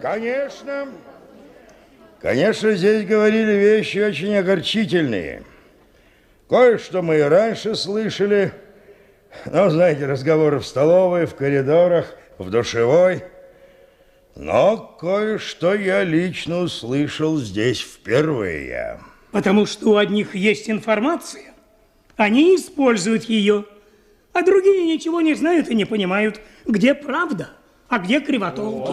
Конечно. Конечно, здесь говорили вещи очень огорчительные. Кое-что мы и раньше слышали. Ну, знаете, разговоры в столовой, в коридорах, в душевой. Но кое-что я лично услышал здесь впервые. Потому что у одних есть информация, они используют ее, а другие ничего не знают и не понимают, где правда, а где кривотолки.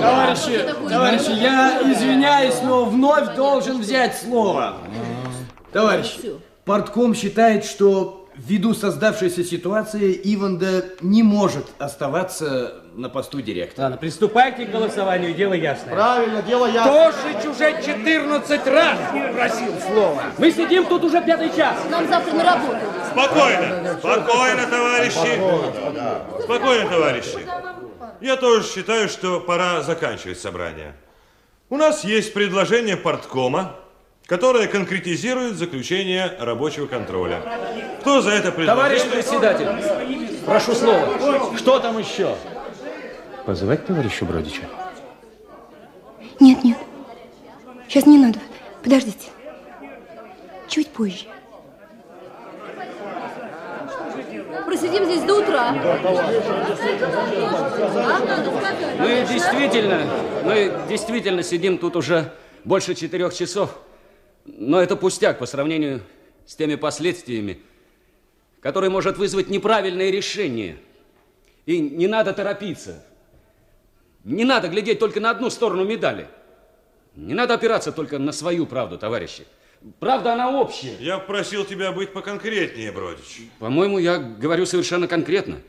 Товарищи, товарищи, я извиняюсь, но вновь должен взять слово. Товарищи, портком считает, что ввиду создавшейся ситуации Иванда не может оставаться на посту директора. Ладно, приступайте к голосованию, дело ясное. Правильно, дело ясно. Тошич уже 14 раз просил слова. Мы сидим тут уже пятый час. Нам завтра на работу. Спокойно, спокойно, товарищи. Спокойно, товарищи. Я тоже считаю, что пора заканчивать собрание. У нас есть предложение порткома, которое конкретизирует заключение рабочего контроля. Кто за это предложение? Товарищ председатель, прошу слова. Что там еще? Позвать товарища Бродича? Нет, нет. Сейчас не надо. Подождите. Чуть позже. Просидим здесь до утра. Мы действительно, мы действительно сидим тут уже больше четырех часов. Но это пустяк по сравнению с теми последствиями, которые может вызвать неправильное решение. И не надо торопиться. Не надо глядеть только на одну сторону медали. Не надо опираться только на свою правду, товарищи. Правда, она общая. Я просил тебя быть поконкретнее, Бродич. По-моему, я говорю совершенно конкретно.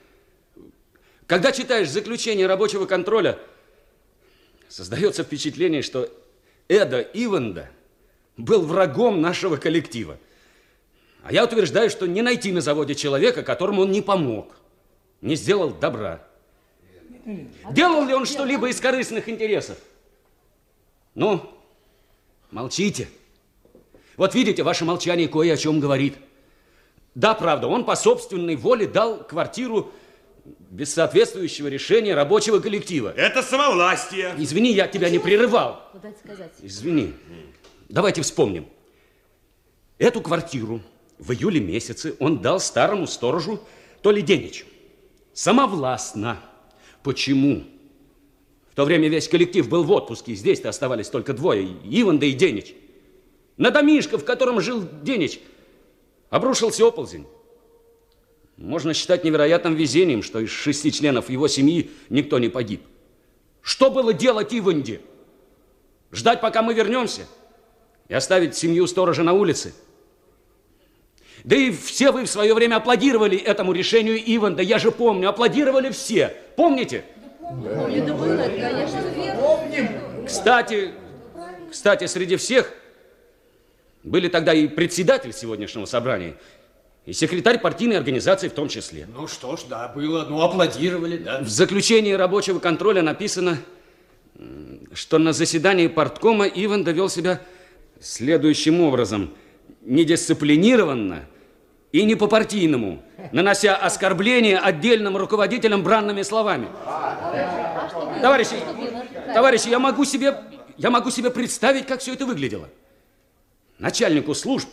Когда читаешь заключение рабочего контроля, создается впечатление, что Эда Иванда был врагом нашего коллектива. А я утверждаю, что не найти на заводе человека, которому он не помог, не сделал добра. Делал ли он что-либо из корыстных интересов? Ну, молчите. Вот видите, ваше молчание кое о чем говорит. Да, правда, он по собственной воле дал квартиру без соответствующего решения рабочего коллектива. Это самовластие. Извини, я тебя не прерывал. Извини. Давайте вспомним. Эту квартиру в июле месяце он дал старому сторожу Толе Деничу. Самовластно. Почему? В то время весь коллектив был в отпуске, здесь-то оставались только двое, Иван и Денич. На домишко, в котором жил Денич, обрушился оползень. Можно считать невероятным везением, что из шести членов его семьи никто не погиб. Что было делать Иванде? Ждать, пока мы вернемся? И оставить семью сторожа на улице? Да и все вы в свое время аплодировали этому решению Иванда. Я же помню, аплодировали все. Помните? Да конечно. Кстати, кстати, среди всех были тогда и председатель сегодняшнего собрания, и секретарь партийной организации в том числе. Ну что ж, да, было, ну аплодировали, да. В заключении рабочего контроля написано, что на заседании парткома Иван довел себя следующим образом. Недисциплинированно и не по-партийному, нанося оскорбления отдельным руководителям бранными словами. Товарищи, товарищи, я могу себе, я могу себе представить, как все это выглядело. Начальнику служб